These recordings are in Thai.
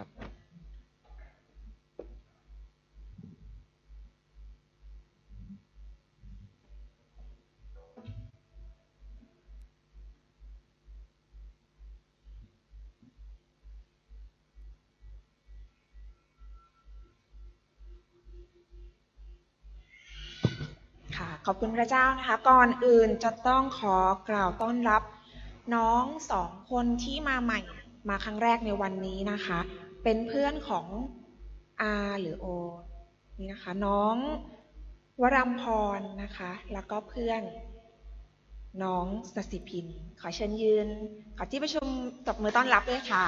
ครับ ค่ะขอบคุณพระเจ้านะคะ ก่อนอื่นจะต้องขอกล่าวต้อนรับน้องสองคนที่มาใหม่มาครั้งแรกในวันนี้นะคะ เป็นเพื่อนของอาหรือโอนี่นะคะ น้องวรัมพรนะคะ แล้วก็เพื่อน น้องสสิพิน ขอเชิญยืน ขอที่ประชุมตบมือต้อนรับด้วยค่ะ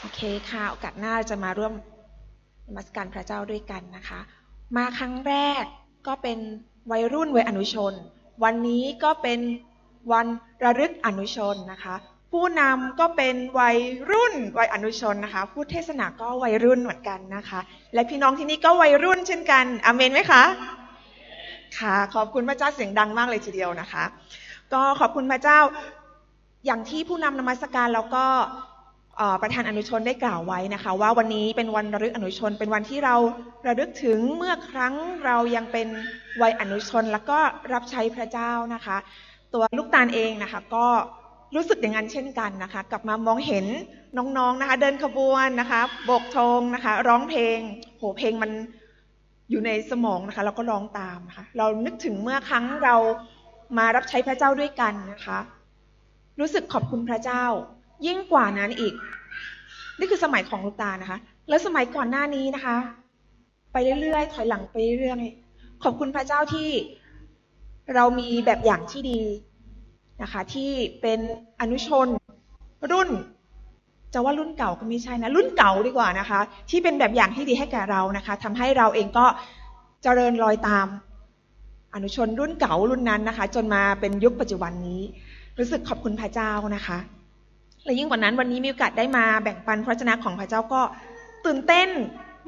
โอเคค่ะ โอกาสหน้าจะมาร่วมมัสการพระเจ้าด้วยกันนะคะ มาครั้งแรกก็เป็นวัยรุ่นวัยอนุชน วันนี้ก็เป็นวันระลึกอนุชนนะคะ ผู้นำก็เป็นวัยรุ่นวัยอนุชนนะคะ ผู้เทศนาก็วัยรุ่นเหมือนกันนะคะ และพี่น้องที่นี่ก็วัยรุ่นเช่นกันอเมนไหมคะค่ะขอบคุณพระเจ้าเสียงดังมากเลยทีเดียวนะคะ ก็ขอบคุณพระเจ้าอย่างที่ผู้นำนมัสการแล้วก็ประธานอนุชนได้กล่าวไว้นะคะ ว่าวันนี้เป็นวันระลึกอนุชน เป็นวันที่เราระลึกถึงเมื่อครั้งเรายังเป็นวัยอนุชน แล้วก็รับใช้พระเจ้านะคะ ตัวลูกตาลเองนะคะ ก็ รู้สึกอย่างนั้นเช่นกันนะคะ กลับมามองเห็นน้องๆนะคะ เดินขบวนนะคะโบกธงนะคะ ร้องเพลง โหเพลงมันอยู่ในสมองนะคะเราก็ร้องตามนะคะเรานึกถึงเมื่อครั้งเรามารับใช้พระเจ้าด้วยกันนะคะ รู้สึกขอบคุณพระเจ้า ยิ่งกว่านั้นอีก นี่คือสมัยของลูกตานะคะ แล้วสมัยก่อนหน้านี้นะคะ ไปเรื่อยๆถอยหลังไปเรื่อยๆขอบคุณพระเจ้าที่เรามีแบบอย่างที่ดี นะคะ ที่เป็นอนุชนรุ่นจะว่ารุ่นเก่าก็ไม่ใช่นะ รุ่นเก่าดีกว่านะคะ ที่เป็นแบบอย่างที่ดีให้แก่เรานะคะทำให้เราเองก็เจริญรอยตาม อนุชนรุ่นเก่ารุ่นนั้นนะคะ จนมาเป็นยุคปัจจุบันนี้ รู้สึกขอบคุณพระเจ้านะคะและยิ่งกว่านั้นวันนี้มีโอกาสได้มาแบ่งปันพระชนะของพระเจ้าก็ตื่นเต้น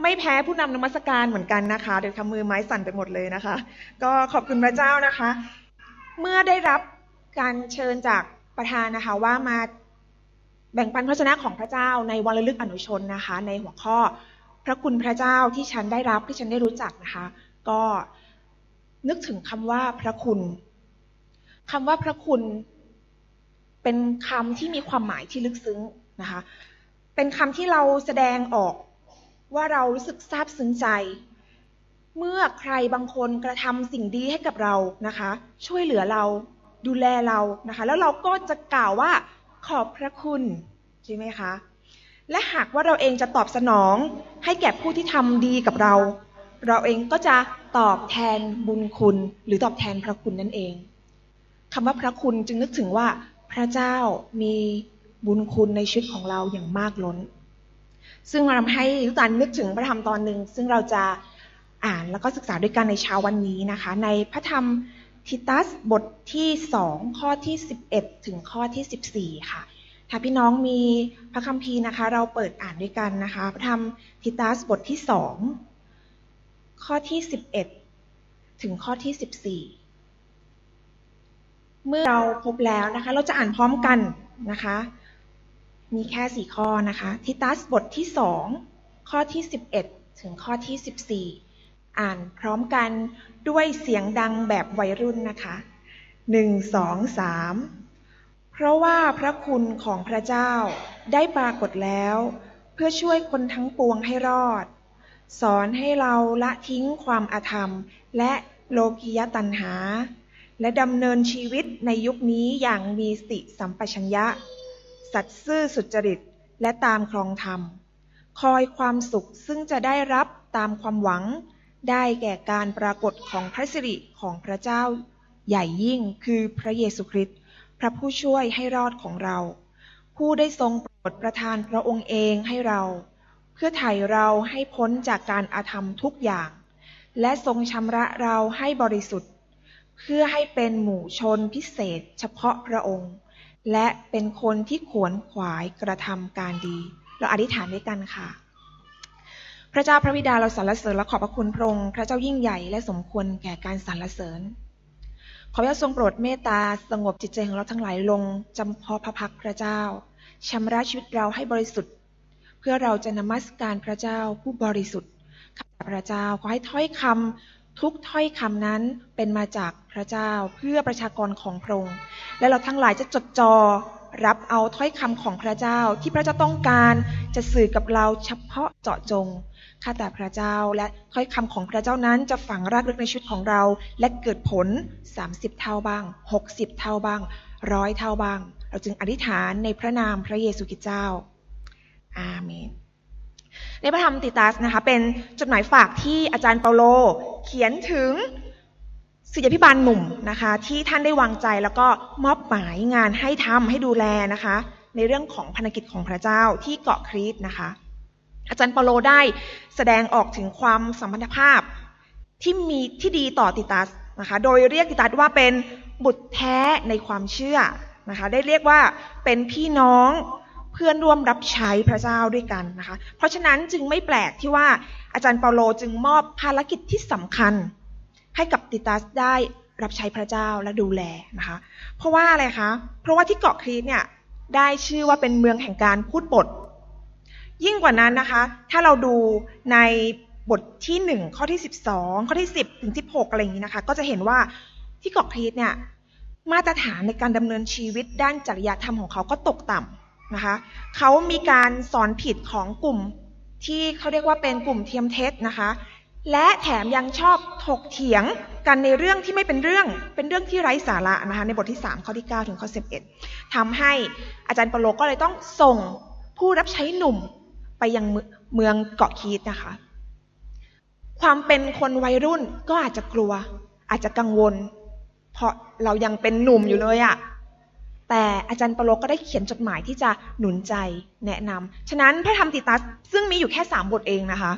ไม่แพ้ผู้นำนมัสการเหมือนกันนะคะเดี๋ยวทำมือไม้สั่นไปหมดเลยนะคะ ก็ขอบคุณพระเจ้านะคะ เมื่อได้รับ การเชิญจากประธานนะคะว่ามาแบ่งปันพระชนะของพระเจ้าในวันระลึกอนุชนนะคะ ในหัวข้อพระคุณพระเจ้าที่ฉันได้รับที่ฉันได้รู้จักนะคะ ก็นึกถึงคำว่าพระคุณคำว่าพระคุณ เป็นคำที่มีความหมายที่ลึกซึ้งนะคะ เป็นคำที่เราแสดงออกว่าเรารู้สึกซาบซึ้งใจ เมื่อใครบางคนกระทำสิ่งดีให้กับเรานะคะ ช่วยเหลือเรา ดูแลเรานะคะ แล้วเราก็จะกล่าวว่าขอบพระคุณใช่ไหมคะ และหากว่าเราเองจะตอบสนองให้แก่ผู้ที่ทำดีกับเรา เราเองก็จะตอบแทนบุญคุณ หรือตอบแทนพระคุณนั่นเองคำว่าพระคุณจึงนึกถึงว่า พระเจ้ามีบุญคุณในชีวิตของเราอย่างมากล้น ซึ่งเราทำให้ทุกท่านนึกถึงพระธรรมตอนหนึ่งซึ่งเราจะอ่านแล้วก็ศึกษาด้วยกันในเช้าวันนี้นะคะ ในพระธรรม ทิตัสบทที่สองข้อที่สิบเอ็ดถึงข้อที่สิบสี่ค่ะ ถ้าพี่น้องมีพระคัมภีร์นะคะ เราเปิดอ่านด้วยกันนะคะพระธรรมทิตัสบทที่สองข้อที่สิบเอ็ดถึงข้อที่สิบสี่เมื่อเราพบแล้วนะคะ เราจะอ่านพร้อมกันนะคะ มีแค่สี่ข้อนะคะทิตัสบทที่สองข้อที่สิบเอ็ดถึงข้อที่สิบสี่ อ่านพร้อมกันด้วยเสียงดังแบบวัยรุ่นนะคะหนึ่งสองสามเพราะว่าพระคุณของพระเจ้าได้ปรากฏแล้ว เพื่อช่วยคนทั้งปวงให้รอด สอนให้เราละทิ้งความอาธรรม และโลกียตัณหา และดำเนินชีวิตในยุคนี้อย่างมีสติสัมปชัญญะ สัตย์ซื่อสุจริตและตามครองธรรม คอยความสุขซึ่งจะได้รับตามความหวัง ได้แก่การปรากฏของพระสิริของพระเจ้า ใหญ่ยิ่งคือพระเยซูคริสต์พระผู้ช่วยให้รอดของเรา ผู้ได้ทรงโปรดประทานพระองค์เองให้เรา เพื่อไถ่เราให้พ้นจากการอาธรรมทุกอย่าง และทรงชำระเราให้บริสุทธิ์ เพื่อให้เป็นหมู่ชนพิเศษเฉพาะพระองค์ และเป็นคนที่ขวนขวายกระทำการดี เราอธิษฐานด้วยกันค่ะ พระเจ้าพระบิดาเราสรรเสริญและขอบพระคุณพระองค์พระเจ้ายิ่งใหญ่และสมควรแก่การสรรเสริญ ขอพระเจ้าทรงโปรดเมตตาสงบจิตใจของเราทั้งหลายลงจำเพาะพระพักพระเจ้าชำระชีวิตเราให้บริสุทธิ์ เพื่อเราจะนมัสการพระเจ้าผู้บริสุทธิ์ข้าพระเจ้าขอให้ถ้อยคำทุกถ้อยคำนั้นเป็นมาจากพระเจ้าเพื่อประชากรของพระองค์และเราทั้งหลายจะจดจอ่อ รับเอาถ้อยคำของพระเจ้าที่พระเจ้าต้องการจะสื่อกับเราเฉพาะเจาะจง ข้าแต่พระเจ้าและถ้อยคำของพระเจ้านั้นจะฝังรากลึกในชีวิตของเรา และเกิดผล 30 เท่าบ้าง 60 เท่าบ้างร้อยเท่าบ้าง เราจึงอธิษฐานในพระนามพระเยซูคริสต์เจ้า อาเมน ในพระธรรมติตัสนะคะเป็นจดหมายฝากที่อาจารย์เปาโล เขียนถึง ศิษยาพิบาลหนุ่มนะคะ ที่ท่านได้วางใจแล้วก็มอบหมายงานให้ทำให้ดูแลนะคะ ในเรื่องของพันธกิจของพระเจ้าที่เกาะครีตนะคะ อาจารย์เปาโลได้แสดงออกถึงความสัมพันธภาพที่มีที่ดีต่อติตัสนะคะ โดยเรียกติตัสว่าเป็นบุตรแท้ในความเชื่อนะคะ ได้เรียกว่าเป็นพี่น้องเพื่อนร่วมรับใช้พระเจ้าด้วยกันนะคะ เพราะฉะนั้นจึงไม่แปลกที่ว่าอาจารย์เปาโลจึงมอบภารกิจที่สำคัญ ให้กับติตัสได้รับใช้พระเจ้าและดูแลนะคะ เพราะว่าอะไรคะ เพราะว่าที่เกาะครีตเนี่ยได้ชื่อว่าเป็นเมืองแห่งการพูดบท ยิ่งกว่านั้นนะคะ ถ้าเราดูในบทที่หนึ่งข้อที่สิบสองข้อที่สิบถึงสิบหกอะไรอย่างนี้นะคะ ก็จะเห็นว่าที่เกาะครีตเนี่ยมาตรฐานในการดำเนินชีวิตด้านจริยธรรมของเขาก็ตกต่ำนะคะเขามีการสอนผิดของกลุ่มที่เขาเรียกว่าเป็นกลุ่มเทียมเท็จนะคะ และแถมยังชอบถกเถียงกันในเรื่องที่ไม่เป็นเรื่อง เป็นเรื่องที่ไร้สาระนะคะในบทที่ 3 ข้อที่ 9 ถึงข้อ 11ทำให้อาจารย์ปโลก็เลยต้องส่งผู้รับใช้หนุ่มไปยังเมืองเกาะคีตนะคะ ความเป็นคนวัยรุ่นก็อาจจะกลัว อาจจะกังวล เพราะเรายังเป็นหนุ่มอยู่เลยอะแต่อาจารย์ปโลก็ได้เขียนจดหมายที่จะหนุนใจแนะนำฉะนั้นพระธรรมติตัสซึ่งมีอยู่แค่สามบทเองนะคะ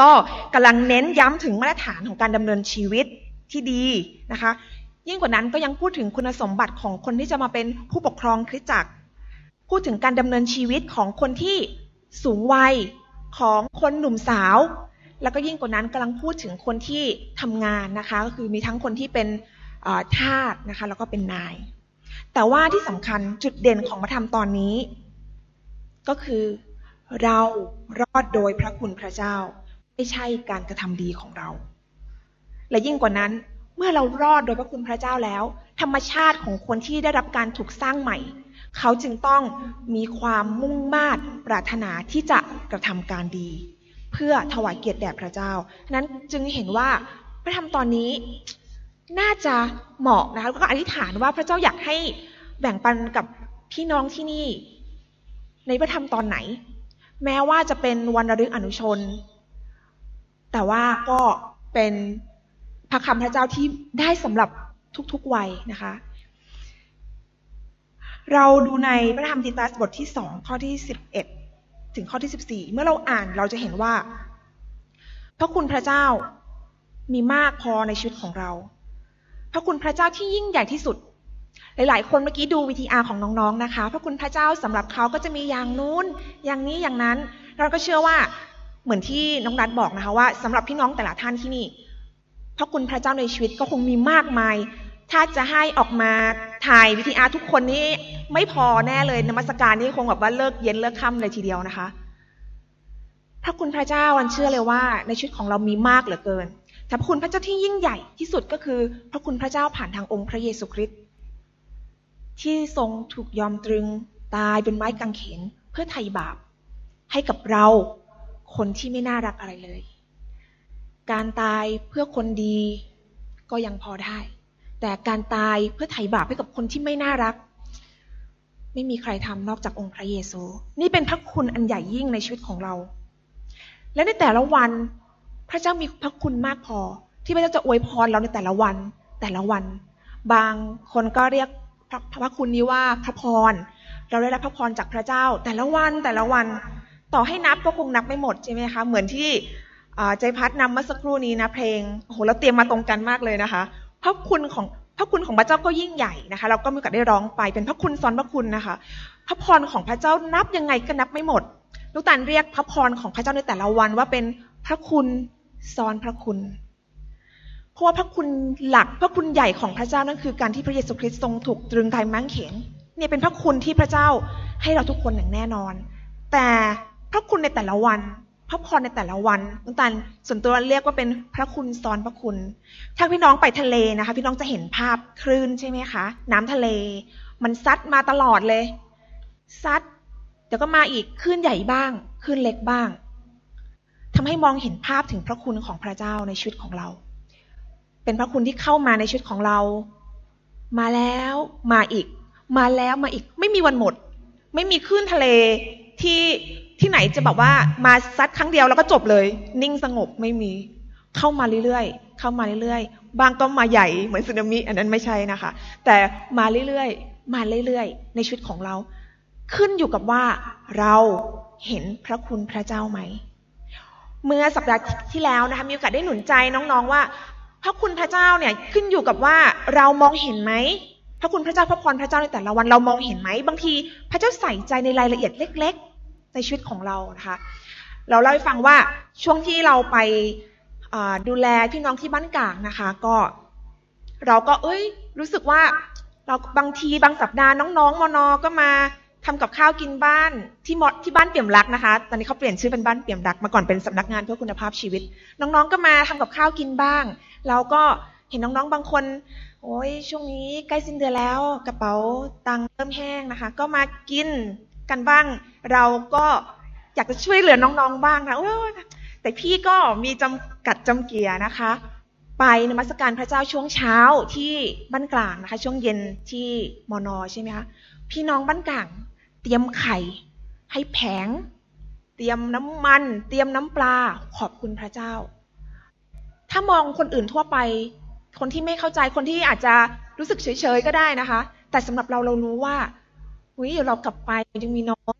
ก็กำลังเน้นย้ำถึงมาตรฐานของการดำเนินชีวิตที่ดีนะคะ ยิ่งกว่านั้นก็ยังพูดถึงคุณสมบัติของคนที่จะมาเป็นผู้ปกครองคริสตจักร พูดถึงการดำเนินชีวิตของคนที่สูงวัยของคนหนุ่มสาว แล้วก็ยิ่งกว่านั้นกำลังพูดถึงคนที่ทำงานนะคะ ก็คือมีทั้งคนที่เป็นทาสนะคะ แล้วก็เป็นนาย แต่ว่าที่สำคัญจุดเด่นของพระธรรมตอนนี้ ก็คือเรารอดโดยพระคุณพระเจ้า ไม่ใช่การกระทำดีของเรา และยิ่งกว่านั้นเมื่อเรารอดโดยพระคุณพระเจ้าแล้ว ธรรมชาติของคนที่ได้รับการถูกสร้างใหม่ เขาจึงต้องมีความมุ่งมา่ปรารถนาที่จะกระทำการดี เพื่อถวายเกียรติแด่พระเจ้า นั้นจึงเห็นว่าพระธรรมตอนนี้น่าจะเหมาะนะคะก็อธิษฐานว่าพระเจ้าอยากให้แบ่งปันกับพี่น้องที่นี่ ในพระธรรมตอนไหน แม้ว่าจะเป็นวันระลึกอนุชน แต่ว่าก็เป็นพระคำพระเจ้าที่ได้สำหรับทุกๆวัยนะคะ เราดูในพระธรรมติตัสบทที่สองข้อที่สิบเอ็ดถึงข้อที่สิบสี่เมื่อเราอ่านเราจะเห็นว่า พระคุณพระเจ้ามีมากพอในชีวิตของเรา พระคุณพระเจ้าที่ยิ่งใหญ่ที่สุด หลาย ๆ คนเมื่อกี้ดูวิทีอาร์ของน้อง ๆ นะคะ พระคุณพระเจ้าสำหรับเขาก็จะมีอย่างนู้น อย่างนี้อย่างนั้น เราก็เชื่อว่า เหมือนที่น้องนัดบอกนะคะว่าสำหรับพี่น้องแต่ละท่านที่นี่พระคุณพระเจ้าในชีวิตก็คงมีมากมาย ถ้าจะให้ออกมาถ่ายวิทยาทุกคนนี้ไม่พอแน่เลยนมัสการนี่คงแบบว่าเลิกเย็นเลิกค่ำเลยทีเดียวนะคะ พระคุณพระเจ้าวันเชื่อเลยว่า ในชีวิตของเรามีมากเหลือเกินแต่พระคุณพระเจ้าที่ยิ่งใหญ่ที่สุดก็คือ พระคุณพระเจ้าผ่านทางองค์พระเยซูคริสต์ที่ทรงถูกยอมตรึงตายเป็นไม้กางเขนเพื่อไถ่บาปให้กับเรา คนที่ไม่น่ารักอะไรเลย การตายเพื่อคนดีก็ยังพอได้ แต่การตายเพื่อไถ่บาปให้กับคนที่ไม่น่ารัก ไม่มีใครทำนอกจากองค์พระเยซู นี่เป็นพระคุณอันใหญ่ยิ่งในชีวิตของเรา และในแต่ละวันพระเจ้ามีพระคุณมากพอ ที่พระเจ้าจะอวยพรเราในแต่ละวัน แต่ละวัน บางคนก็เรียกพระพระคุณนี้ว่าพระพร เราได้รับพระพรจากพระเจ้า แต่ละวันแต่ละวัน ต่อให้นับก็คงนับไม่หมดใช่ไหมคะเหมือนที่ใจพัดนำเมื่อสักครู่นี้นะเพลงโอ้โหเราเตรียมมาตรงกันมากเลยนะคะพระคุณของพระคุณของพระเจ้าก็ยิ่งใหญ่นะคะ เราก็มีโอกาสได้ร้องไปเป็นพระคุณซ้อนพระคุณนะคะ พระพรของพระเจ้านับยังไงก็นับไม่หมดลูกตาลเรียกพระพรของพระเจ้าในแต่ละวันว่าเป็นพระคุณซ้อนพระคุณ เพราะว่าพระคุณหลักพระคุณใหญ่ของพระเจ้านั่นคือการที่พระเยซูคริสต์ทรงถูกตรึงกายมั้งเขนเนี่ยเป็นพระคุณที่พระเจ้าให้เราทุกคนอย่างแน่นอน แต่ พระคุณในแต่ละวัน พระพรในแต่ละวันคุณตันส่วนตัวเรียกว่าเป็นพระคุณซ้อนพระคุณ ถ้าพี่น้องไปทะเลนะคะ พี่น้องจะเห็นภาพคลื่นใช่ไหมคะ น้ำทะเล มันซัดมาตลอดเลย ซัดเดี๋ยวก็มาอีกคลื่นใหญ่บ้างคลื่นเล็กบ้างทำให้มองเห็นภาพถึงพระคุณของพระเจ้าในชีวิตของเรา เป็นพระคุณที่เข้ามาในชีวิตของเรา มาแล้วมาอีก มาแล้วมาอีก ไม่มีวันหมด ไม่มีคลื่นทะเลที่ ที่ไหนจะแบบว่ามาซัดครั้งเดียวแล้วก็จบเลย นิ่งสงบไม่มี เข้ามาเรื่อยๆเข้ามาเรื่อยๆบางก็มาใหญ่เหมือนสึนามิอันนั้นไม่ใช่นะคะ แต่มาเรื่อยๆมาเรื่อยๆ ในชีวิตของเรา ขึ้นอยู่กับว่าเราเห็นพระคุณพระเจ้าไหม เมื่อสัปดาห์ที่แล้วนะคะมีโอกาสได้หนุนใจน้องๆว่า พระคุณพระเจ้าเนี่ยขึ้นอยู่กับว่าเรามองเห็นไหมพระคุณพระเจ้าพระพรพระเจ้าในแต่ละวันเรามองเห็นไหมบางที พระเจ้าใส่ใจในรายละเอียดเล็กๆ ในชีวิตของเรานะคะเราเล่าให้ฟังว่าช่วงที่เราไปดูแลพี่น้องที่บ้านกลางนะคะ ก็เราก็เอ้ย รู้สึกว่าเราบางทีบางสัปดาห์น้องๆมอนอก็มาทำกับข้าวกินบ้านที่มอที่บ้านเปี่ยมรักนะคะ ตอนนี้เขาเปลี่ยนชื่อเป็นบ้านเปี่ยมรักมาก่อนเป็นสำนักงานเพื่อคุณภาพชีวิต น้องๆก็มาทำกับข้าวกินบ้าง เราก็เห็นน้องๆบางคน โอ้ยช่วงนี้ใกล้สิ้นเดือนแล้ว กระเป๋าตังค์เริ่มแห้งนะคะ ก็มากิน กันบ้าง เราก็อยากจะช่วยเหลือน้องๆบ้างนะแต่พี่ก็มีจำกัดจำเกียนะคะ ไปนมัสการพระเจ้าช่วงเช้าที่บ้านกลางนะคะ ช่วงเย็นที่มอนอใช่ไหมคะพี่น้องบ้านกลาง เตรียมไข่ ให้แผง เตรียมน้ำมัน เตรียมน้ำปลาขอบคุณพระเจ้า ถ้ามองคนอื่นทั่วไป คนที่ไม่เข้าใจคนที่อาจจะรู้สึกเฉยๆก็ได้นะคะ แต่สำหรับเราเรารู้ว่า อุ้ยเรากลับไปยังมีน้อง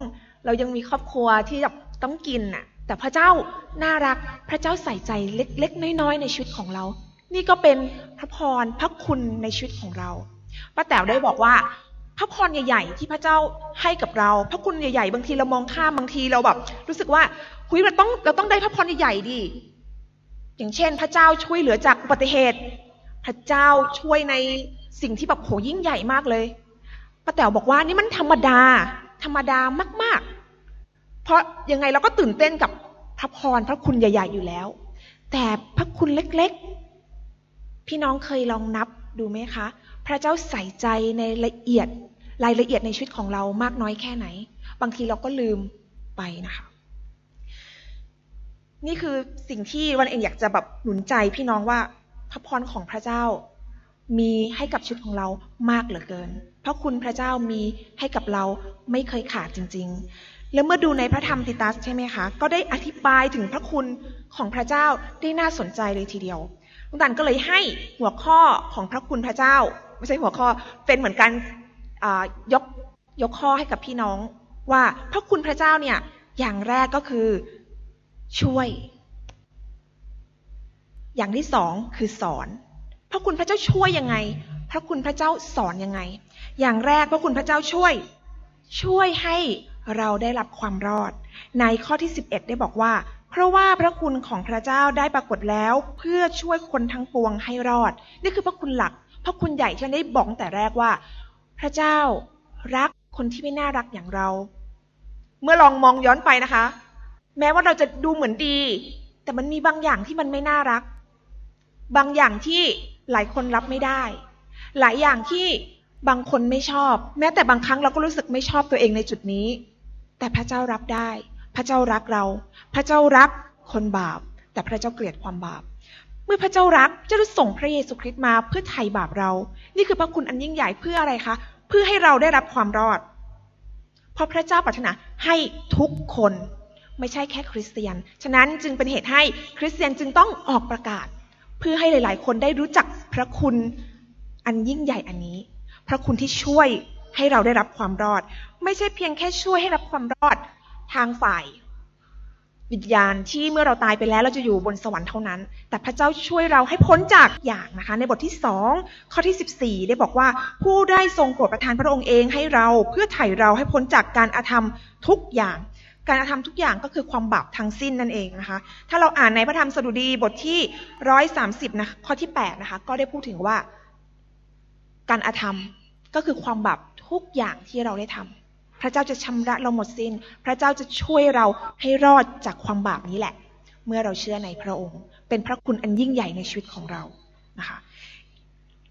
เรายังมีครอบครัวที่แบบต้องกินน่ะ แต่พระเจ้าน่ารักพระเจ้าใส่ใจเล็กๆน้อยๆในชีวิตของเรา นี่ก็เป็นพระพรพระคุณในชีวิตของเราป้าแต๋วได้บอกว่าพระพรใหญ่ๆที่พระเจ้าให้กับเรา พระคุณใหญ่ๆ บางทีเรามองข้ามบางทีเราแบบ รู้สึกว่าคุยเราต้องเราต้องได้พระพรใหญ่ๆดิอย่างเช่น พระเจ้าช่วยเหลือจากอุบัติเหตุ พระเจ้าช่วยในสิ่งที่แบบโหยิ่งใหญ่มากเลย ป้าแต๋วบอกว่านี่มันธรรมดา ธรรมดามาก ๆ เพราะยังไงเราก็ตื่นเต้นกับพระพรพระคุณใหญ่ ๆ อยู่แล้ว แต่พระคุณเล็กๆ พี่น้องเคยลองนับดูไหมคะ พระเจ้าใส่ใจในละเอียดรายละเอียดในชีวิตของเรามากน้อยแค่ไหน บางทีเราก็ลืมไปนะคะ นี่คือสิ่งที่วันเองอยากจะแบบหนุนใจพี่น้องว่าพระพรของพระเจ้า มีให้กับชีวิตของเรามากเหลือเกิน เพราะคุณพระเจ้ามีให้กับเราไม่เคยขาดจริง ๆ แล้วเมื่อดูในพระธรรมติตัสใช่ไหมคะ ก็ได้อธิบายถึงพระคุณของพระเจ้าได้น่าสนใจเลยทีเดียวลุงตันก็เลยให้หัวข้อของพระคุณพระเจ้า ไม่ใช่หัวข้อเป็นเหมือนกันยกยกข้อให้กับพี่น้อง ว่าพระคุณพระเจ้าเนี่ยอย่างแรกก็คือช่วย อย่างที่สองคือสอน พระคุณพระเจ้าช่วยยังไง พระคุณพระเจ้าสอนยังไง อย่างแรกพระคุณพระเจ้าช่วย ช่วยให้เราได้รับความรอด ในข้อที่ 11 ได้บอกว่า เพราะว่าพระคุณของพระเจ้าได้ปรากฏแล้ว เพื่อช่วยคนทั้งปวงให้รอด นี่คือพระคุณหลัก พระคุณใหญ่ที่ได้บอกแต่แรกว่า พระเจ้ารักคนที่ไม่น่ารักอย่างเรา เมื่อลองมองย้อนไปนะคะ แม้ว่าเราจะดูเหมือนดี แต่มันมีบางอย่างที่มันไม่น่ารัก บางอย่างที่ หลายคนรับไม่ได้ หลายอย่างที่บางคนไม่ชอบ แม้แต่บางครั้งเราก็รู้สึกไม่ชอบตัวเองในจุดนี้ แต่พระเจ้ารับได้ พระเจ้ารักเรา พระเจ้ารักคนบาป แต่พระเจ้าเกลียดความบาป เมื่อพระเจ้ารักจะรู้ส่งพระเยซูคริสต์มาเพื่อไถ่บาปเรา นี่คือพระคุณอันยิ่งใหญ่เพื่ออะไรคะ เพื่อให้เราได้รับความรอด เพราะพระเจ้าปรารถนาให้ทุกคนไม่ใช่แค่คริสเตียน ฉะนั้นจึงเป็นเหตุให้คริสเตียนจึงต้องออกประกาศ เพื่อให้หลาย ๆ คนได้รู้จักพระคุณอันยิ่งใหญ่อันนี้ พระคุณที่ช่วยให้เราได้รับความรอด ไม่ใช่เพียงแค่ช่วยให้รับความรอดทางฝ่ายวิญญาณที่เมื่อเราตายไปแล้วเราจะอยู่บนสวรรค์เท่านั้น แต่พระเจ้าช่วยเราให้พ้นจากอย่างนะคะ ในบทที่สองข้อที่สิบสี่ได้บอกว่า ผู้ได้ทรงโปรดประทานพระองค์เองให้เราเพื่อไถ่เราให้พ้นจากการอาธรรมทุกอย่าง การอาธรรมทุกอย่างก็คือความบาปทั้งสิ้นนั่นเองนะคะ ถ้าเราอ่านในพระธรรมสดุดีบทที่ร้อยสามสิบนะข้อที่แปดนะคะ ก็ได้พูดถึงว่า การอาธรรมก็คือความบาปทุกอย่างที่เราได้ทำพระเจ้าจะชำระเราหมดสิน้น พระเจ้าจะช่วยเราให้รอดจากความบาปนี้แหละ เมื่อเราเชื่อในพระองค์ เป็นพระคุณอันยิ่งใหญ่ในชีวิตของเรานะคะ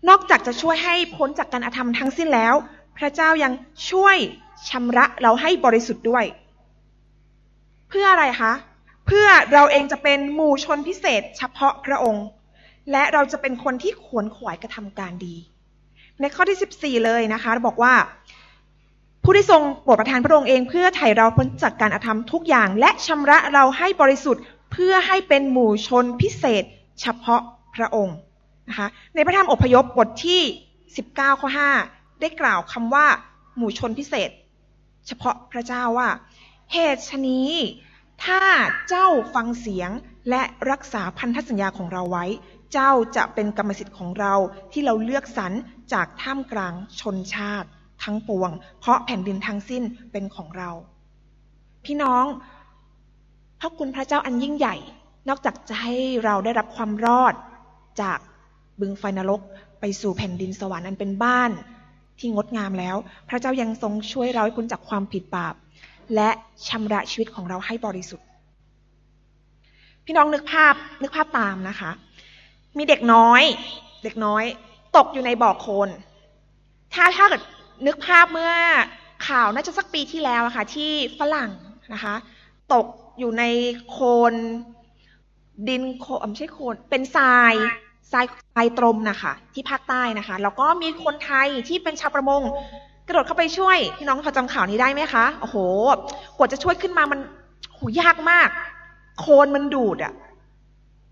นอกจากจะช่วยให้พ้นจากการอธรรมทั้งสิ้นแล้ว พระเจ้ายังช่วยชำระเราให้บริสุทธิ์ด้วย เพื่ออะไรคะ เพื่อเราเองจะเป็นหมู่ชนพิเศษ เฉพาะพระองค์ และเราจะเป็นคนที่ขวนขวายกระทำการดี ในข้อที่ 14 เลยนะคะบอกว่า ผู้ที่ทรงโปรดประทานพระองค์เองเพื่อไถ่เราพ้นจากการอาธรรมทุกอย่าง และชำระเราให้บริสุทธิ์ เพื่อให้เป็นหมู่ชนพิเศษ เฉพาะพระองค์นะคะ ในพระธรรมอพยพบทที่ 19ข้อ5ได้กล่าวคำว่า หมู่ชนพิเศษ เฉพาะพระเจ้าว่า เหตุชนี้ ถ้าเจ้าฟังเสียงและรักษาพันธสัญญาของเราไว้ เจ้าจะเป็นกรรมสิทธิ์ของเราที่เราเลือกสรรจากท่ามกลางชนชาติ ทั้งปวง เพราะแผ่นดินทั้งสิ้นเป็นของเรา พี่น้องพระคุณพระเจ้าอันยิ่งใหญ่ นอกจากจะให้เราได้รับความรอดจากบึงไฟนรกไปสู่แผ่นดินสวรรค์อันเป็นบ้าน ที่งดงามแล้ว พระเจ้ายังทรงช่วยเราให้พ้นจากความผิดบาป และชำระชีวิตของเราให้บริสุทธิ์ พี่น้องนึกภาพนึกภาพตามนะคะ มีเด็กน้อย เด็กน้อย ตกอยู่ในบ่อโคลนถ้าถ้าเกิดนึกภาพเมื่อข่าวน่าจะสักปีที่แล้วะคะ่ะ ที่ฝรั่งนะคะ ตกอยู่ในโคลนดินโคไม่ใช่โคลนเป็นทรายทรายทรายตรมนะคะ ที่ภาคใต้นะคะ แล้วก็มีคนไทยที่เป็นชาวประมง กระโดดเข้าไปช่วยพี่น้องพอจำข่าวนี้ได้ไหมคะโอ้โหกว่าจะช่วยขึ้นมามันหูยากมาก โคนมันดูดอะ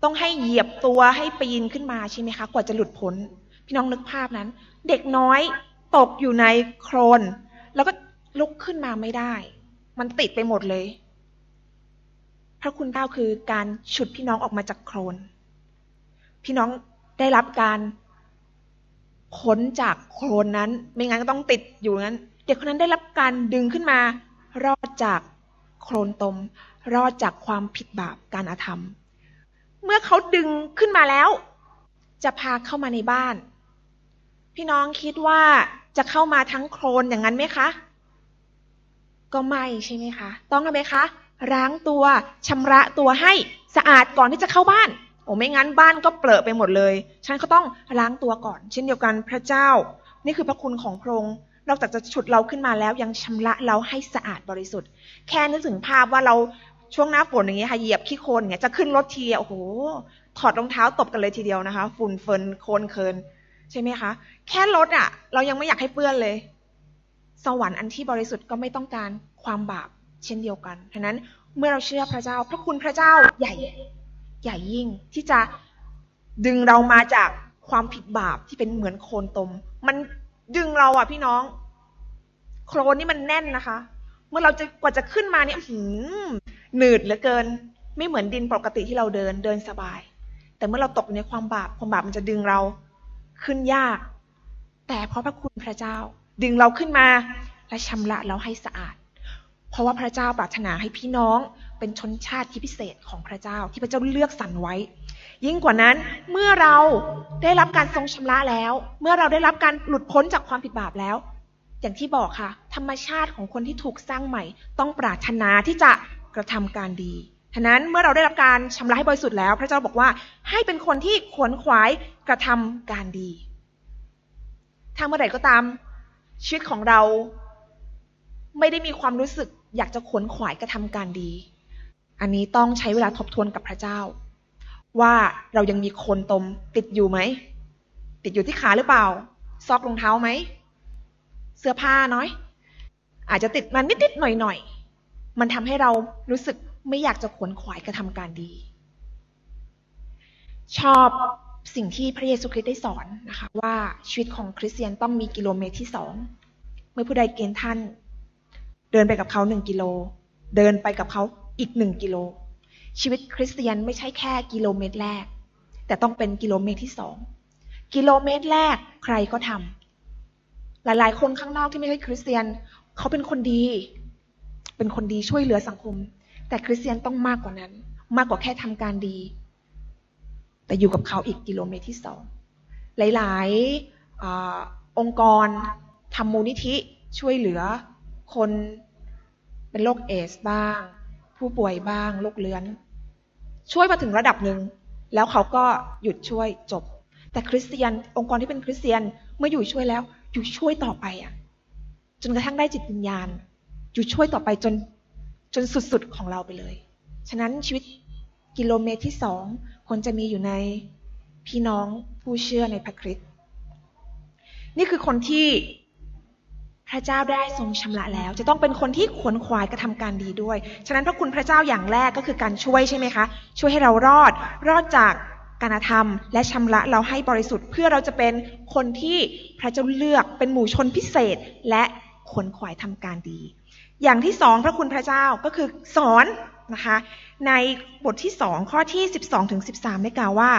ต้องให้เหยียบตัวให้ปีนขึ้นมาใช่ไหมคะ กว่าจะหลุดพ้น พี่น้องนึกภาพนั้น เด็กน้อยตกอยู่ในโคลนแล้วก็ลุกขึ้นมาไม่ได้ มันติดไปหมดเลย พระคุณเจ้าคือการฉุดพี่น้องออกมาจากโคลนพี่น้องได้รับการ พ้นจากโคลนนั้น ไม่งั้นก็ต้องติดอยู่นั้น เด็กคนนั้นได้รับการดึงขึ้นมา รอดจากโคลนตม รอดจากความผิดบาปการอาธรรม เมื่อเขาดึงขึ้นมาแล้ว จะพาเข้ามาในบ้าน พี่น้องคิดว่าจะเข้ามาทั้งโครนอย่างนั้นไหมคะ ก็ไม่ใช่ไหมคะ ต้องทำไหมคะ ล้างตัวชำระตัวให้สะอาดก่อนที่จะเข้าบ้าน โอ้ไม่งั้นบ้านก็เปลอะไปหมดเลย ฉันก็ต้องล้างตัวก่อน เช่นเดียวกันพระเจ้า นี่คือพระคุณของพระองค์นอกจากจะฉุดเราขึ้นมาแล้วยังชำระเราให้สะอาดบริสุทธิ์ แค่นึกถึงภาพว่าเราช่วงหน้าฝนอย่างเงี้ยค่ะเหยียบขี้โคลนเงี้ยจะขึ้นรถทีโอ้โหถอดรองเท้าตบกันเลยทีเดียวนะคะ ฝุ่นเฟินโคลนเคินใช่ไหมคะ แค่รถอะ เรายังไม่อยากให้เปื้อนเลย สวรรค์อันที่บริสุทธิ์ก็ไม่ต้องการความบาปเช่นเดียวกันฉะนั้นเมื่อเราเชื่อพระเจ้า พระคุณพระเจ้าใหญ่ ใหญ่ยิ่งที่จะดึงเรามาจากความผิดบาปที่เป็นเหมือนโคลนตม มันดึงเราอะพี่น้อง โคลนนี่มันแน่นนะคะ เมื่อเราจะกว่าจะขึ้นมาเนี่ยหืมหนืดเหลือเกิน ไม่เหมือนดินปกติที่เราเดินเดินสบาย แต่เมื่อเราตกในความบาปความบาปมันจะดึงเราขึ้นยาก แต่เพราะพระคุณพระเจ้า ดึงเราขึ้นมาและชำระเราให้สะอาด เพราะว่าพระเจ้าปรารถนาให้พี่น้อง เป็นชนชาติที่พิเศษของพระเจ้าที่พระเจ้าเลือกสรรไว้ ยิ่งกว่านั้นเมื่อเราได้รับการทรงชำระแล้ว เมื่อเราได้รับการหลุดพ้นจากความผิดบาปแล้ว อย่างที่บอกค่ะ ธรรมชาติของคนที่ถูกสร้างใหม่ ต้องปรารถนาที่จะกระทำการดีฉะนั้นเมื่อเราได้รับการชำระให้บริสุทธิ์แล้ว พระเจ้าบอกว่าให้เป็นคนที่ขวนขวายกระทำการดีถ้าเมื่อไหร่ก็ตาม ชีวิตของเราไม่ได้มีความรู้สึกอยากจะขวนขวายกระทำการดี อันนี้ต้องใช้เวลาทบทวนกับพระเจ้า ว่าเรายังมีโคนตมติดอยู่ไหม ติดอยู่ที่ขาหรือเปล่า ซอกรองเท้าไหม เสื้อผ้าน้อย อาจจะติดมันนิดๆหน่อยๆ มันทำให้เรารู้สึกไม่อยากจะขวนขวายกระทำการดี ชอบสิ่งที่พระเยซูคริสต์ได้สอนนะคะ ว่าชีวิตของคริสเตียนต้องมีกิโลเมตรที่สองเมื่อผู้ใดเกณฑ์ท่าน เดินไปกับเขาหนึ่งกิโล เดินไปกับเขา อีกหนึ่งกิโล ชีวิตคริสเตียนไม่ใช่แค่กิโลเมตรแรก แต่ต้องเป็นกิโลเมตรที่สองกิโลเมตรแรกใครก็ทำหลาย ๆ คนข้างนอกที่ไม่ใช่คริสเตียน เขาเป็นคนดี เป็นคนดีช่วยเหลือสังคม แต่คริสเตียนต้องมากกว่านั้น มากกว่าแค่ทำการดี แต่อยู่กับเขาอีกกิโลเมตรที่สองหลายๆอองค์กรทำมูลนิธิช่วยเหลือคนเป็นโรคเอสบ้าง ผู้ป่วยบ้างโรคเลื้อน ช่วยมาถึงระดับหนึ่ง แล้วเขาก็หยุดช่วยจบ แต่คริสเตียน องค์กรที่เป็นคริสเตียนเมื่ออยู่ช่วยแล้ว อยู่ช่วยต่อไปอะ จนกระทั่งได้จิตวิญญาณ อยู่ช่วยต่อไปจนจนสุดๆของเราไปเลย ฉะนั้นชีวิตกิโลเมตรที่สองควรจะมีอยู่ในพี่น้องผู้เชื่อในพระคริสต์นี่คือคนที่ พระเจ้าได้ทรงชำระแล้ว จะต้องเป็นคนที่ขวนขวายกระทำการดีด้วย ฉะนั้นพระคุณพระเจ้าอย่างแรกก็คือการช่วยใช่ไหมคะ ช่วยให้เรารอด รอดจากการธรรม และชำระเราให้บริสุทธิ์ เพื่อเราจะเป็นคนที่พระเจ้าเลือกเป็นหมู่ชนพิเศษ และขวนขวายทำการดี อย่างที่สองพระคุณพระเจ้าก็คือสอน นะคะ ในบทที่สองข้อที่ 12ถึง13 ได้กล่าวว่า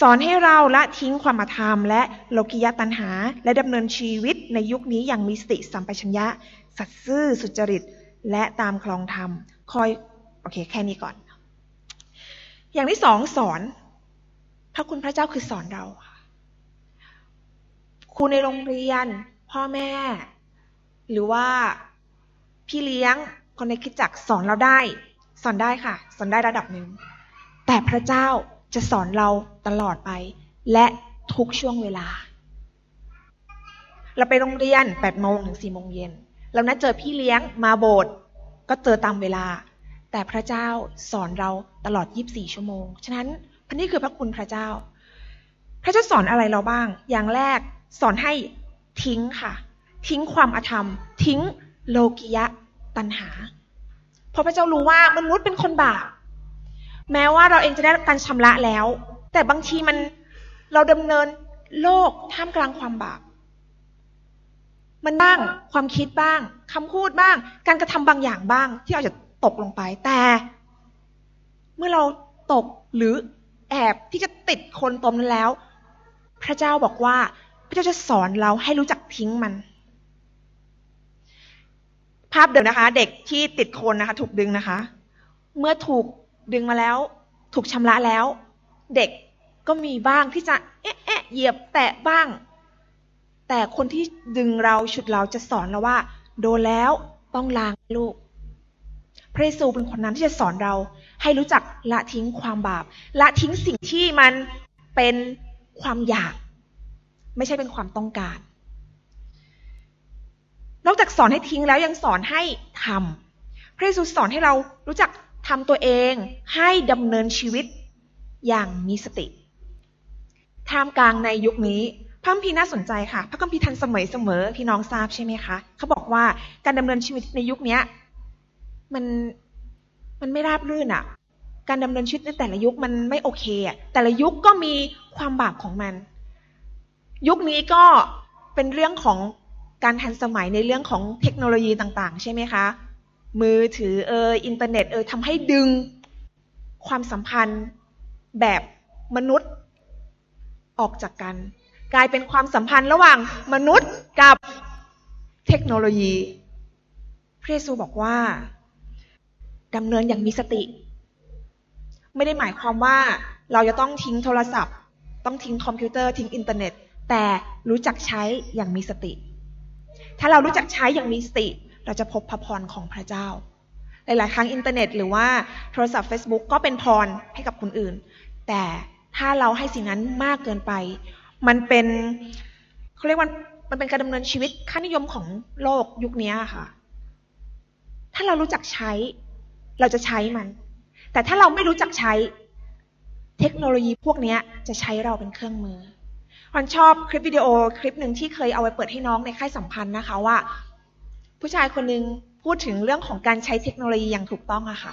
สอนให้เราละทิ้งความอาธรรม และโลกิยะตัณหา และดำเนินชีวิตในยุคนี้อย่างมีสติสัมปชัญญะ สัตย์ซื่อสุจริต และตามคลองธรรม คอย โอเค แค่นี้ก่อน อย่างที่สองสอน พระคุณพระเจ้าคือสอนเราครูในโรงเรียน พ่อแม่ หรือว่าพี่เลี้ยงคนในคิดจักสอนเราได้ สอนได้ค่ะ สอนได้ระดับหนึ่ง แต่พระเจ้าจะสอนเราตลอดไป และทุกช่วงเวลา เราไปโรงเรียน8โมงถึง4โมงเย็น เรานัดเจอพี่เลี้ยงมาโบสถ์ก็เจอตามเวลา แต่พระเจ้าสอนเราตลอด 24 ชั่วโมง ฉะนั้นพนี่คือพระคุณพระเจ้า พระเจ้าสอนอะไรเราบ้าง อย่างแรกสอนให้ทิ้งค่ะ ทิ้งความอาธรรม ทิ้งโลกิยะตัณหา เพราะพระเจ้ารู้ว่ามนุษย์เป็นคนบาป แม้ว่าเราเองจะได้การชำระแล้ว แต่บางทีมันเราดำเนินโลกท่ามกลางความบาป มันบ้างความคิดบ้างคำพูดบ้าง การกระทำบางอย่างบ้าง ที่เราจะตกลงไป แต่ เมื่อเราตกหรือแอบที่จะติดคนตมนั้นแล้ว พระเจ้าบอกว่า พระเจ้าจะสอนเราให้รู้จักทิ้งมัน ภาพเดิมนะคะ เด็กที่ติดโคนนะคะ ถูกดึงนะคะ เมื่อถูกดึงมาแล้ว ถูกชำระแล้ว เด็กก็มีบ้างที่จะเอ๊ะเอ๊ะเหยียบแตะบ้าง แต่คนที่ดึงเราฉุดเราจะสอนเราว่า โดนแล้วต้องล้างลูก พระเยซูเป็นคนนั้นที่จะสอนเรา ให้รู้จักละทิ้งความบาป ละทิ้งสิ่งที่มันเป็นความอยาก ไม่ใช่เป็นความต้องการ นอกจากสอนให้ทิ้งแล้วยังสอนให้ทำพระเยซูสอนให้เรารู้จักทำตัวเองให้ดำเนินชีวิตอย่างมีสติ ท่ามกลางในยุคนี้พระคัมภีร์น่าสนใจค่ะ พระคัมภีร์ทันสมัยเสมอพี่น้องทราบใช่ไหมคะเขาบอกว่าการดำเนินชีวิตในยุคนี้มันมันไม่ราบรื่นอะ่ะ การดำเนินชีวิตในแต่ละยุคมันไม่โอเคอะ่ะแต่ละยุคก็มีความบาปของมัน ยุคนี้ก็เป็นเรื่องของ การทันสมัยในเรื่องของเทคโนโลยีต่าง ๆ ใช่ไหมคะ มือถือเอออินเทอร์เน็ตเออทำให้ดึงความสัมพันธ์แบบมนุษย์ออกจากกัน กลายเป็นความสัมพันธ์ระหว่างมนุษย์กับเทคโนโลยี พระเยซูบอกว่าดำเนินอย่างมีสติ ไม่ได้หมายความว่าเราจะต้องทิ้งโทรศัพท์ ต้องทิ้งคอมพิวเตอร์ทิ้งอินเทอร์เน็ต แต่รู้จักใช้อย่างมีสติ ถ้าเรารู้จักใช้อย่างมีสติ เราจะพบพระพรของพระเจ้า หลาย ๆ ครั้งอินเทอร์เน็ตหรือว่าโทรศัพท์ Facebook ก็เป็นพรให้กับคนอื่น แต่ถ้าเราให้สิ่งนั้นมากเกินไป มันเป็นเขาเรียกว่ามันเป็นการดำเนินชีวิตค่านิยมของโลกยุคนี้ค่ะ ถ้าเรารู้จักใช้ เราจะใช้มัน แต่ถ้าเราไม่รู้จักใช้ เทคโนโลยีพวกนี้จะใช้เราเป็นเครื่องมือ มันชอบคลิปวิดีโอคลิปหนึ่งที่เคยเอาไว้เปิดให้น้องในค่ายสัมพันธ์นะคะว่า ผู้ชายคนหนึ่งพูดถึงเรื่องของการใช้เทคโนโลยีอย่างถูกต้องอะค่ะ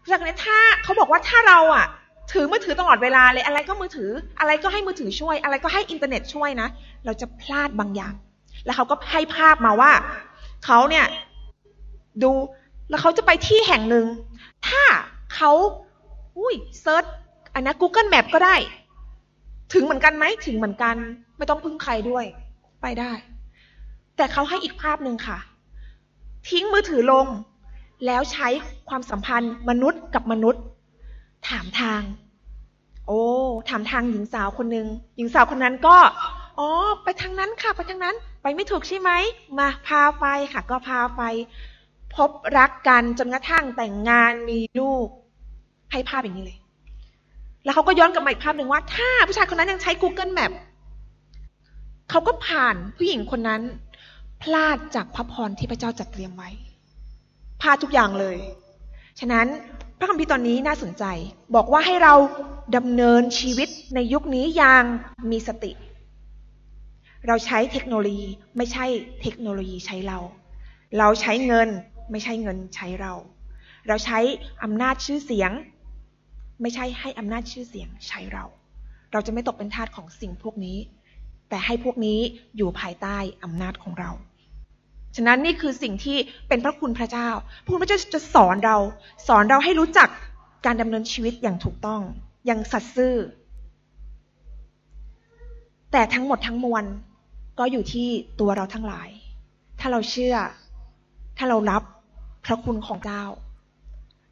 ผู้ชายคนนี้ถ้าเขาบอกว่าถ้าเราอะถือมือถือตลอดเวลาเลยอะไรก็มือถือ อะไรก็ให้มือถือช่วย อะไรก็ให้อินเทอร์เน็ตช่วยนะ เราจะพลาดบางอย่าง แล้วเขาก็ให้ภาพมาว่าเขาเนี่ยดูแล้วเขาจะไปที่แห่งหนึ่งถ้าเขาอุ้ยเซิร์ชอันนะ Google Map ก็ได้ ถึงเหมือนกันไหมถึงเหมือนกัน ไม่ต้องพึ่งใครด้วย ไปได้ แต่เขาให้อีกภาพหนึ่งค่ะ ทิ้งมือถือลง แล้วใช้ความสัมพันธ์มนุษย์กับมนุษย์ ถามทาง โอ้ถามทางหญิงสาวคนหนึ่งหญิงสาวคนนั้นก็อ๋อ ไปทางนั้นค่ะ ไปทางนั้น ไปไม่ถูกใช่ไหม มาพาไปค่ะ ก็พาไป พบรักกันจนกระทั่งแต่งงานมีลูก ให้ภาพอย่างนี้เลย แล้วเขาก็ย้อนกลับมาอีกภาพหนึ่งว่า ถ้าผู้ชายคนนั้นยังใช้ Google Map เขาก็ผ่านผู้หญิงคนนั้น พลาดจากพระพรที่พระเจ้าจัดเตรียมไว้พลาดทุกอย่างเลย ฉะนั้นพระคัมภีร์ตอนนี้น่าสนใจ บอกว่าให้เราดำเนินชีวิตในยุคนี้อย่างมีสติ เราใช้เทคโนโลยีไม่ใช่เทคโนโลยีใช้เรา เราใช้เงินไม่ใช่เงินใช้เรา เราใช้อำนาจชื่อเสียง ไม่ใช่ให้อำนาจชื่อเสียงใช้เรา เราจะไม่ตกเป็นทาสของสิ่งพวกนี้ แต่ให้พวกนี้อยู่ภายใต้อำนาจของเรา ฉะนั้นนี่คือสิ่งที่เป็นพระคุณพระเจ้า พระคุณพระเจ้าจะสอนเรา สอนเราให้รู้จักการดำเนินชีวิตอย่างถูกต้อง อย่างสัตย์ซื่อ แต่ทั้งหมดทั้งมวลก็อยู่ที่ตัวเราทั้งหลาย ถ้าเราเชื่อ ถ้าเรารับพระคุณของเจ้า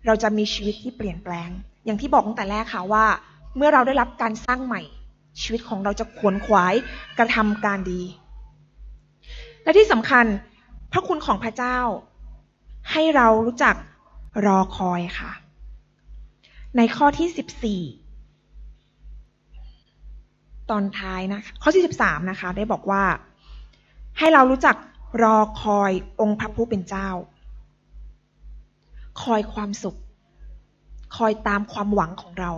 เราจะมีชีวิตที่เปลี่ยนแปลง อย่างที่บอกตั้งแต่แรกค่ะว่า เมื่อเราได้รับการสร้างใหม่ ชีวิตของเราจะขวนขวายกระทำการดี และที่สำคัญพระคุณของพระเจ้า ให้เรารู้จักรอคอยค่ะ ในข้อที่สิบสี่ตอนท้ายนะข้อที่สิบสามนะคะ ได้บอกว่า ให้เรารู้จักรอคอยองค์พระผู้เป็นเจ้า คอยความสุข คอยตามความหวังของเรา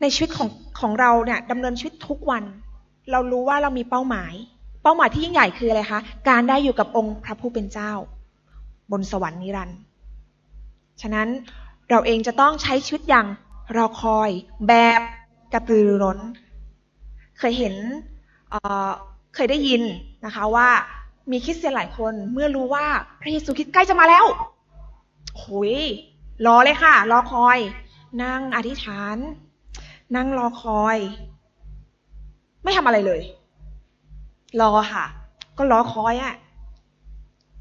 ในชีวิตของของเราเนี่ยดำเนินชีวิตทุกวัน เรารู้ว่าเรามีเป้าหมาย เป้าหมายที่ยิ่งใหญ่คืออะไรคะการได้อยู่กับองค์พระผู้เป็นเจ้า บนสวรรค์นิรันดร์ฉะนั้นเราเองจะต้องใช้ชีวิตอย่างรอคอยแบบกระตือรือร้น เคยเห็นเเคยได้ยินนะคะว่ามีคริสเตียนหลายคนเมื่อรู้ว่าพระเยซูคริสต์ใกล้จะมาแล้ว โอ้ยรอเลยค่ะ รอคอย นั่งอธิษฐาน นั่งรอคอย ไม่ทำอะไรเลย รอค่ะ ก็รอคอยอะ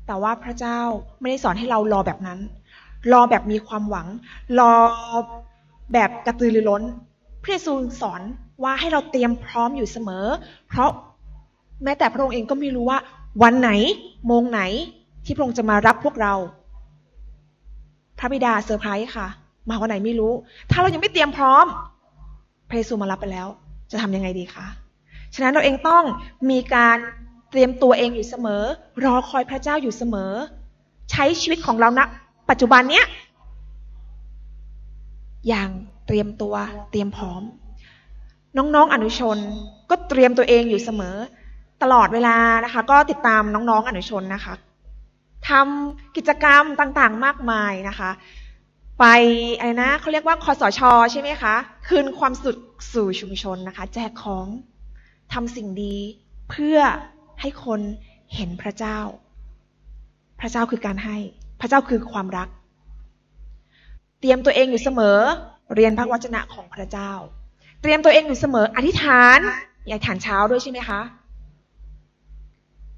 แต่ว่าพระเจ้าไม่ได้สอนให้เรารอแบบนั้น รอแบบมีความหวัง รอแบบกระตือรือร้นพระเยซูสอนว่าให้เราเตรียมพร้อมอยู่เสมอ เพราะแม้แต่พระองค์เองก็ไม่รู้ว่า วันไหนโมงไหนที่พระองค์จะมารับพวกเรา พระบิดาเซอร์ไพรส์ค่ะ มาวันไหนไม่รู้ ถ้าเรายังไม่เตรียมพร้อม พระเยซูมารับไปแล้ว จะทำยังไงดีคะ ฉะนั้นเราเองต้องมีการเตรียมตัวเองอยู่เสมอ รอคอยพระเจ้าอยู่เสมอ ใช้ชีวิตของเราณปัจจุบันเนี้ยอย่างเตรียมตัวเตรียมพร้อม น้องๆอนุชนก็เตรียมตัวเองอยู่เสมอ ตลอดเวลานะคะ ก็ติดตามน้องๆอนุชนนะคะ ทำกิจกรรมต่างๆ มากมายนะคะ ไปอะไรนะเขาเรียกว่าคอสชใช่ไหมคะ คืนความสุขสู่ชุมชนนะคะ แจกของทำสิ่งดีเพื่อให้คนเห็นพระเจ้า พระเจ้าคือการให้ พระเจ้าคือความรัก เตรียมตัวเองอยู่เสมอ เรียนพระวจนะของพระเจ้า เตรียมตัวเองอยู่เสมอ อธิษฐานอย่าฐานเช้าด้วยใช่ไหมคะ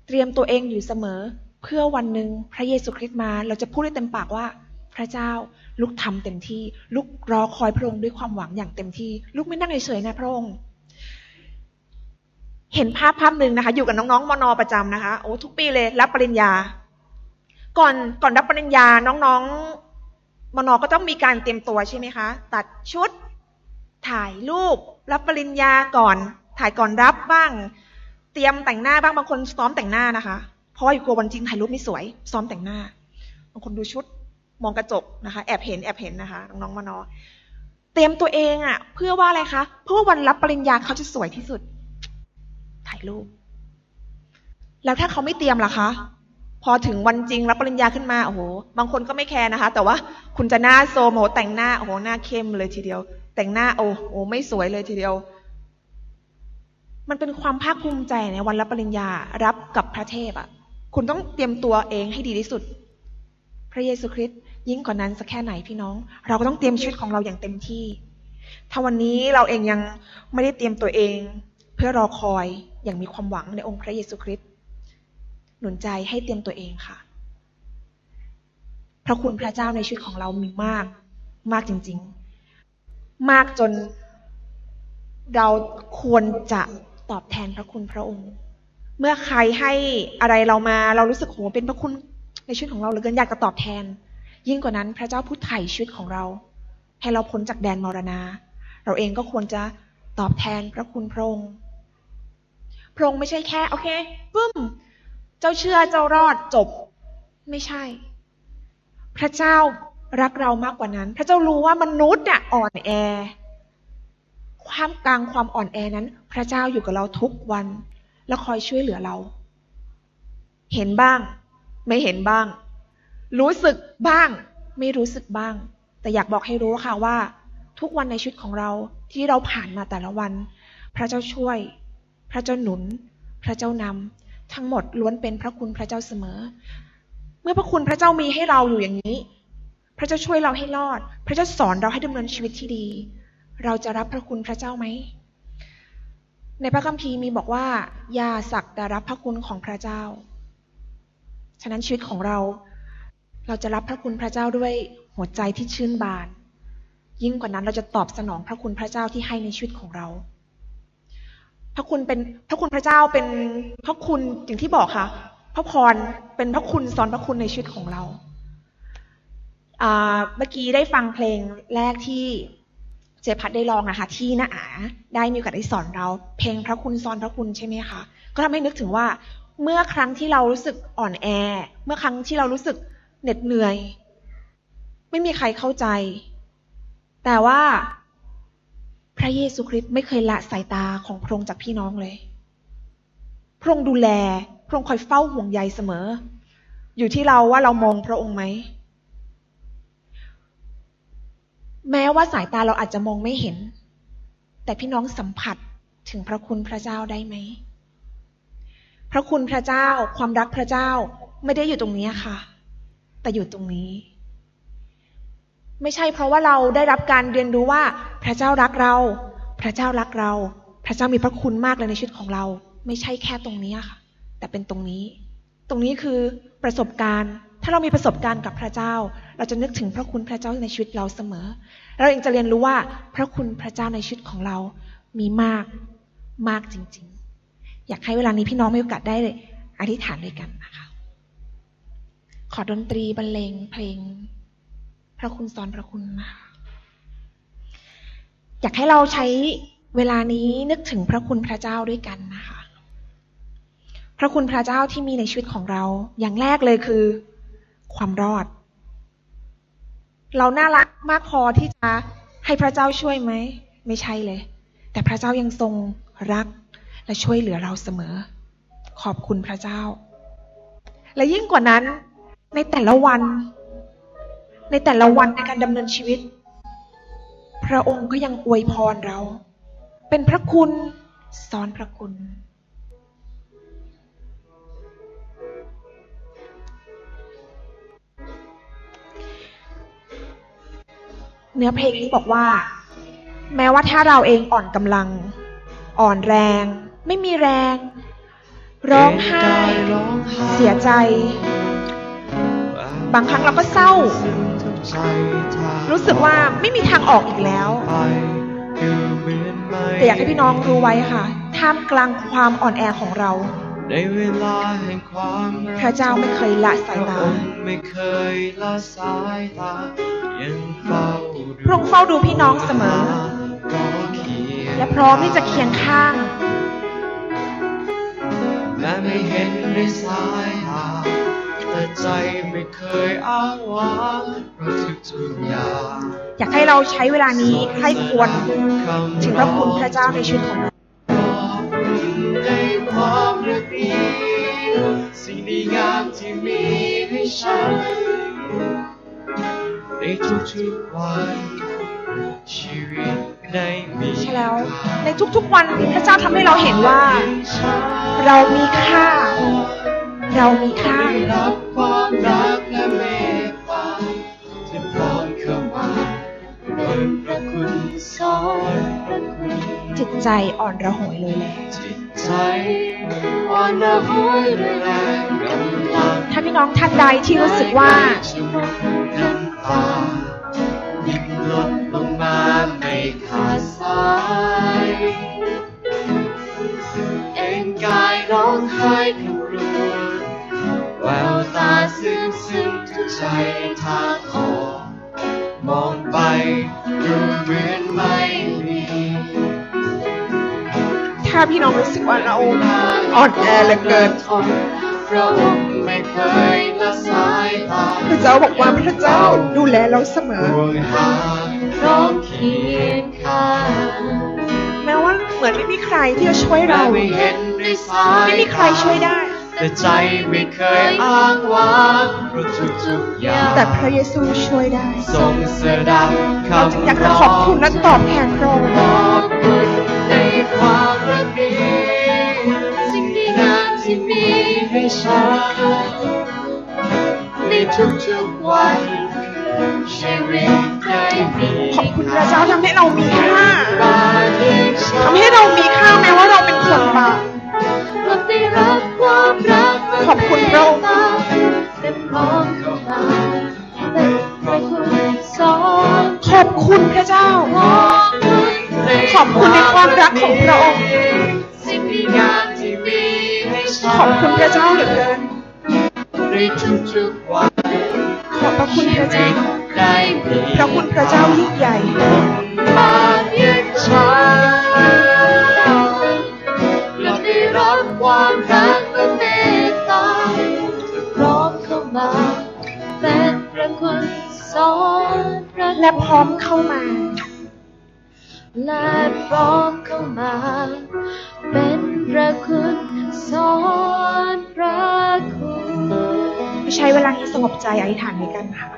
เตรียมตัวเองอยู่เสมอ เพื่อวันหนึ่งพระเยซูคริสต์มา เราจะพูดได้เต็มปากว่า พระเจ้าลูกทำเต็มที่ ลูกรอคอยพระองค์ด้วยความหวังอย่างเต็มที่ ลูกไม่นั่งเฉยๆนะพระองค์เห็นภาพภาพหนึ่งนะคะ อยู่กับน้องๆมนประจำนะคะโอ้ทุกปีเลย รับปริญญา ก่อนก่อนรับปริญญาน้องๆมนก็ต้องมีการเตรียมตัวใช่ไหมคะ ตัดชุด ถ่ายรูป รับปริญญาก่อน ถ่ายก่อนรับบ้าง เตรียมแต่งหน้าบ้างบางคนซ้อมแต่งหน้านะคะ เพราะว่าอยู่กลัววันจริงถ่ายรูปไม่สวย ซ้อมแต่งหน้าบางคนดูชุดมองกระจกนะคะ แอบเห็นแอบเห็นนะคะน้องๆมานอเตรียมตัวเองอะ่ะ เพื่อว่าอะไรคะเพื่อวันรับปริญญาเขาจะสวยที่สุด ถ่ายรูป แล้วถ้าเขาไม่เตรียมล่ะคะ พอถึงวันจริงรับปริญญาขึ้นมาโอ้โหบางคนก็ไม่แคร์นะคะ แต่ว่าคุณจะหน้าโซมโหแต่งหน้าโอ้โหหน้าเข้มเลยทีเดียว แต่งหน้าโอ้โหไม่สวยเลยทีเดียว มันเป็นความภาคภูมิใจในวันรับปริญญารับกับพระเทพอะ คุณต้องเตรียมตัวเองให้ดีที่สุด พระเยซูคริสต์ยิ่งกว่านั้นสักแค่ไหนพี่น้อง เราก็ต้องเตรียมชีวิตของเราอย่างเต็มที่ ถ้าวันนี้เราเองยังไม่ได้เตรียมตัวเอง เพื่อรอคอยอย่างมีความหวังในองค์พระเยซูคริสต์หนุนใจให้เตรียมตัวเองค่ะพระคุณพระเจ้าในชีวิตของเรามีมาก มากจริง ๆ มากจนเราควรจะตอบแทนพระคุณพระองค์ เมื่อใครให้อะไรเรามา เรารู้สึกโหเป็นพระคุณในชีวิตของเราเหลือเกินอยากจะตอบแทน ยิ่งกว่านั้นพระเจ้าผู้ไถ่ชีวิตของเรา ให้เราพ้นจากแดนมรณา เราเองก็ควรจะตอบแทนพระคุณพระองค์พระองค์ไม่ใช่แค่โอเคปึ้ม เจ้าเชื่อเจ้ารอดจบ ไม่ใช่ พระเจ้ารักเรามากกว่านั้น พระเจ้ารู้ว่ามนุษย์เนี่ยอ่อนแอ ความกลางความอ่อนแอนั้น พระเจ้าอยู่กับเราทุกวัน และคอยช่วยเหลือเรา เห็นบ้าง ไม่เห็นบ้าง รู้สึกบ้าง ไม่รู้สึกบ้าง แต่อยากบอกให้รู้ค่ะว่า ทุกวันในชีวิตของเราที่เราผ่านมาแต่ละวัน พระเจ้าช่วย พระเจ้าหนุน พระเจ้านำทั้งหมดล้วนเป็นพระคุณพระเจ้าเสมอ เมื่อพระคุณพระเจ้ามีให้เราอยู่อย่างนี้ พระเจ้าช่วยเราให้รอด พระเจ้าสอนเราให้ดำเนินชีวิตที่ดี เราจะรับพระคุณพระเจ้าไหม ในพระคัมภีร์มีบอกว่า อย่าสักแต่รับพระคุณของพระเจ้า ฉะนั้นชีวิตของเรา เราจะรับพระคุณพระเจ้าด้วยหัวใจที่ชื่นบาน ยิ่งกว่านั้นเราจะตอบสนองพระคุณพระเจ้าที่ให้ในชีวิตของเรา พระคุณเป็นพระคุณพระเจ้าเป็นพระคุณอย่างที่บอกค่ะ พระพรเป็นพระคุณซ้อนพระคุณในชีวิตของเราเมื่อกี้ได้ฟังเพลงแรกที่ เจพัดได้ลองนะคะ ที่น้าอาได้มีโอกาสได้สอนเรา เพลงพระคุณซอนพระคุณใช่ไหมคะก็ทำให้นึกถึงว่าเมื่อครั้งที่เรารู้สึกอ่อนแอ เมื่อครั้งที่เรารู้สึกเหน็ดเหนื่อย ไม่มีใครเข้าใจ แต่ว่าพระเยซูคริสต์ไม่เคยละสายตาของพระองค์จากพี่น้องเลย พระองค์ดูแล พระองค์คอยเฝ้าห่วงใยเสมอ อยู่ที่เราว่าเรามองพระองค์ไหม แม้ว่าสายตาเราอาจจะมองไม่เห็น แต่พี่น้องสัมผัสถึงพระคุณพระเจ้าได้ไหม พระคุณพระเจ้า ความรักพระเจ้าไม่ได้อยู่ตรงนี้ค่ะ แต่อยู่ตรงนี้ ไม่ใช่เพราะว่าเราได้รับการเรียนรู้ว่า พระเจ้ารักเรา พระเจ้ารักเรา พระเจ้ามีพระคุณมากเลยในชีวิตของเรา ไม่ใช่แค่ตรงนี้ค่ะ แต่เป็นตรงนี้ ตรงนี้คือประสบการณ์ ถ้าเรามีประสบการณ์กับพระเจ้า เราจะนึกถึงพระคุณพระเจ้าในชีวิตเราเสมอ เราเองจะเรียนรู้ว่าพระคุณพระเจ้าในชีวิตของเรามีมากมากจริง ๆ อยากให้เวลานี้พี่น้องมีโอกาสได้เลยอธิษฐานด้วยกันนะคะ ขอดนตรีบรรเลงเพลง พระคุณสอนพระคุณนะคะอยากให้เราใช้เวลานี้นึกถึงพระคุณพระเจ้าด้วยกันนะคะ พระคุณพระเจ้าที่มีในชีวิตของเรา อย่างแรกเลยคือ ความรอด เราน่ารักมากพอที่จะให้พระเจ้าช่วยไหม ไม่ใช่เลย แต่พระเจ้ายังทรงรักและช่วยเหลือเราเสมอ ขอบคุณพระเจ้า และยิ่งกว่านั้นในแต่ละวัน ในแต่ละวันในการดำเนินชีวิต พระองค์ก็ยังอวยพรเรา เป็นพระคุณสอนพระคุณ เนื้อเพลงนี้บอกว่า แม้ว่าถ้าเราเองอ่อนกำลัง อ่อนแรง ไม่มีแรง ร้องไห้ เสียใจ บางครั้งเราก็เศร้า รู้สึกว่าไม่มีทางออกอีกแล้ว แต่อยากให้พี่น้องรู้ไว้ค่ะ ท่ามกลางความอ่อนแอของเรา ในเวลาแห่งความพระเจ้าไม่เคยละสายตาไม่เคยละสายตายังเฝ้าพระองค์เฝ้าดูพี่น้องเสมอ และพร้อมที่จะเคียงข้างแม้ไม่เห็นในสายตาแต่ใจไม่เคยอ้างว้างเพราะทุกทุกอย่างอยากให้เราใช้เวลานี้ให้ควรถึงพระคุณพระเจ้าในชีวิตของเราในความรักนี้ สิ่งดีงามที่มีให้ฉัน ในทุกๆวันชีวิตได้มีใช่แล้ว ในทุกๆวันพระเจ้าทำให้เราเห็นว่า เรามีค่า เรามีค่า รับความรักและเมตตาที่พร้อมเข้ามาโดยพระคุณสอนพระคุณจิตใจอ่อนระหยเลยแหละจิต ใจ ถ้าพี่น้องท่านใดที่รู้สึกว่าลดลงมาไม่ขาดสายเอ็นกายร้องไห้คำรู้แววตาซึมซึมทุกใจทางออกมองไปดูเหมือนไม่มีาพี่น้องรู้สึกว่าเราอ่อนแอเหลือเกินทนพระองค์ไม่เคยละสายตาพระเจ้าบอกว่าพระเจ้าดูแลเราเสมอห่วงหาพร้อมเคียงข้างแม้ว่าเหมือนไม่มีใครที่จะช่วยเราไม่เห็นด้วยสายไม่มีใครช่วยได้ แต่ใจไม่เคยอ้างว้างเพราะทุกๆอย่างแต่พระเยซูช่วยได้ทรงสดับเราจึงคำอยากจะขอบคุณและตอบแทนพระองค์ขอบคุณใน ระมีสิ่งดีงามที่มีให้ฉันในทุกๆวันชีวิตได้มีขอบคุณพระเจ้าทำให้เรามีค่าทำให้เรามีค่าแม้ว่าเราเป็นคนบาปขอบคุณพระองค์เป็นพร้อมเข้ามาเป็นพระคุณสอนขอบคุณพระเจ้า ขอบคุณในความรักของพระองค์สิ่งดีงาขอบคุณพระเจ้าเหลือเกินขอบพระคุณพระเจ้าพระคุณพระเจ้ายิ่งใหญ่รับความรักและเมตตาพร้อมเข้ามาเป็นพระคุณสอนและพร้อมเข้ามา และพร้อมเข้ามา เป็นพระคุณสอนพระคุณใช้เวลานี้สงบใจอธิษฐานด้วยกันค่ะ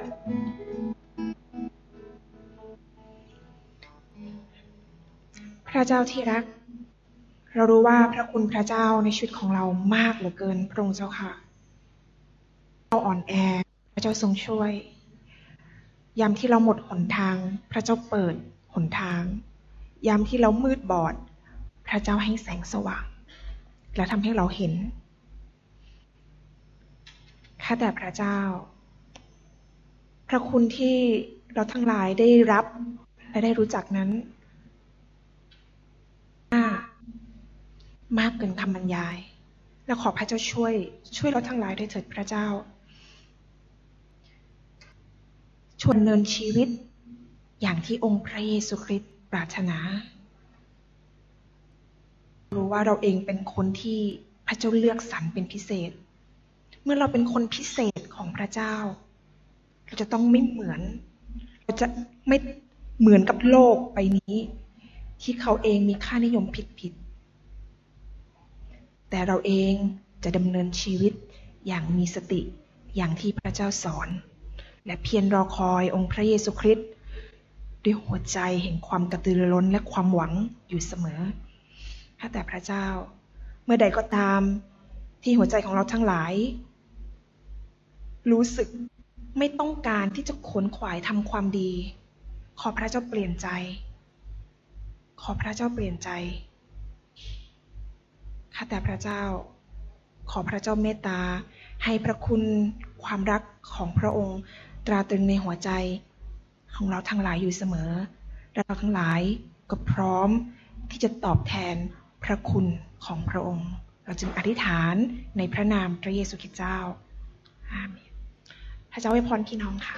พระเจ้าที่รัก เรารู้ว่าพระคุณพระเจ้าในชีวิตของเรามากเหลือเกินพระองค์เจ้าค่ะ เราอ่อนแอพระเจ้าทรงช่วย ยามที่เราหมดหนทาง พระเจ้าเปิดหนทาง ยามที่เรามืดบอด พระเจ้าให้แสงสว่าง และทำให้เราเห็นข้าแต่พระเจ้า พระคุณที่เราทั้งหลายได้รับและได้รู้จักนั้นมากมากเกินคำบรรยาย และขอพระเจ้าช่วย ช่วยเราทั้งหลายด้วยเถิดพระเจ้าชวนเนินชีวิตอย่างที่องค์พระเยซูคริสต์ ปรารถนา รู้ว่าเราเองเป็นคนที่พระเจ้าเลือกสรรเป็นพิเศษ เมื่อเราเป็นคนพิเศษของพระเจ้า เราจะต้องไม่เหมือน เราจะไม่เหมือนกับโลกใบนี้ ที่เขาเองมีค่านิยมผิดๆ แต่เราเองจะดำเนินชีวิตอย่างมีสติอย่างที่พระเจ้าสอน และเพียรรอคอยองค์พระเยซูคริสต์ ด้วยหัวใจแห่งความกระตือรือร้นและความหวังอยู่เสมอถ้าแต่พระเจ้า เมื่อใดก็ตามที่หัวใจของเราทั้งหลาย รู้สึกไม่ต้องการที่จะขนขวายทำความดี ขอพระเจ้าเปลี่ยนใจ ขอพระเจ้าเปลี่ยนใจข้าแต่พระเจ้า ขอพระเจ้าเมตตาให้พระคุณความรักของพระองค์ ตราตรึงในหัวใจ ของเราทั้งหลายอยู่เสมอ และเราทั้งหลายก็พร้อมที่จะตอบแทนพระคุณของพระองค์ เราจึงอธิษฐานในพระนามพระเยซูคริสต์เจ้าอาเมนพระเจ้าให้พรพี่น้องค่ะ